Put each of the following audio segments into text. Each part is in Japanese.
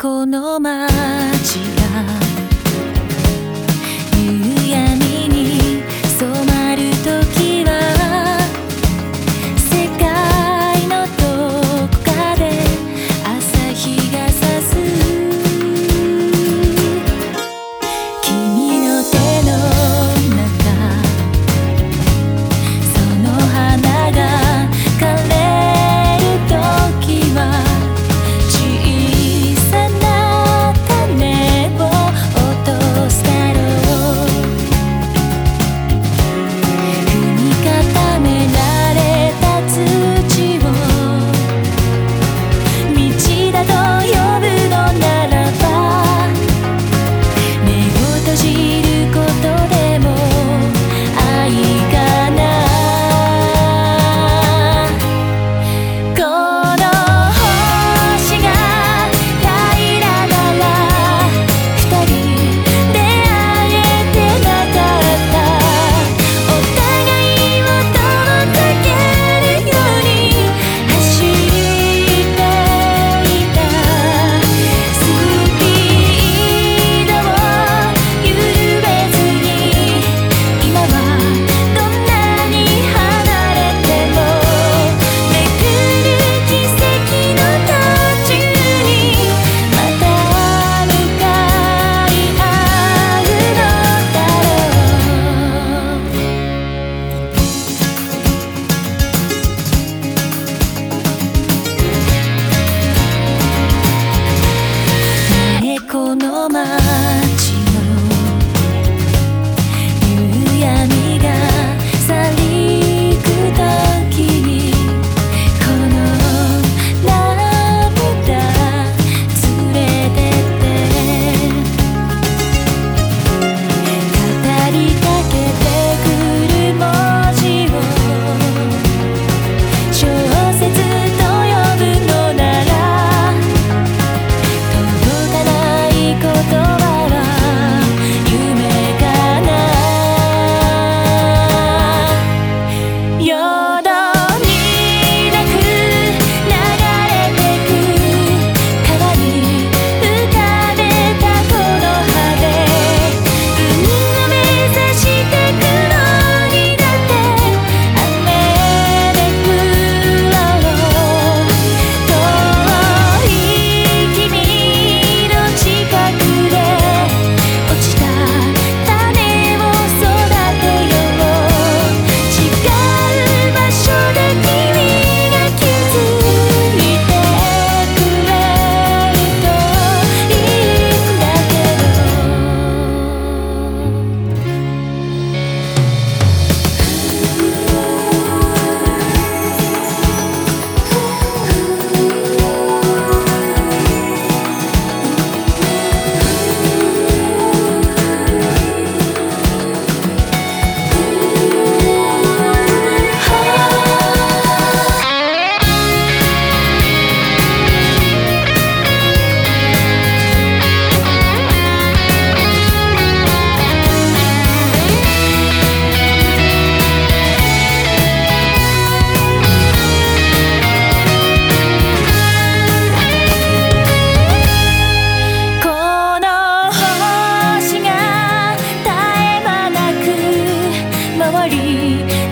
この街が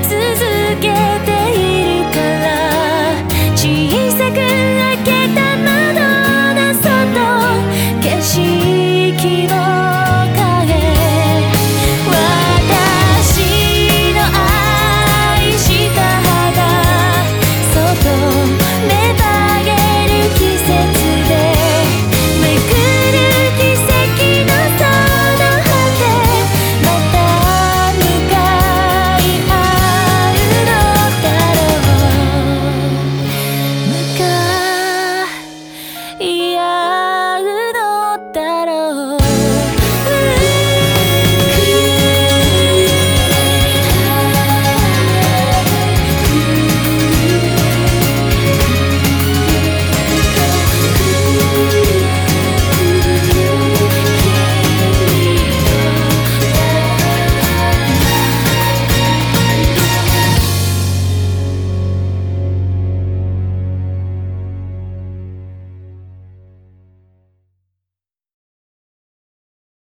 続けて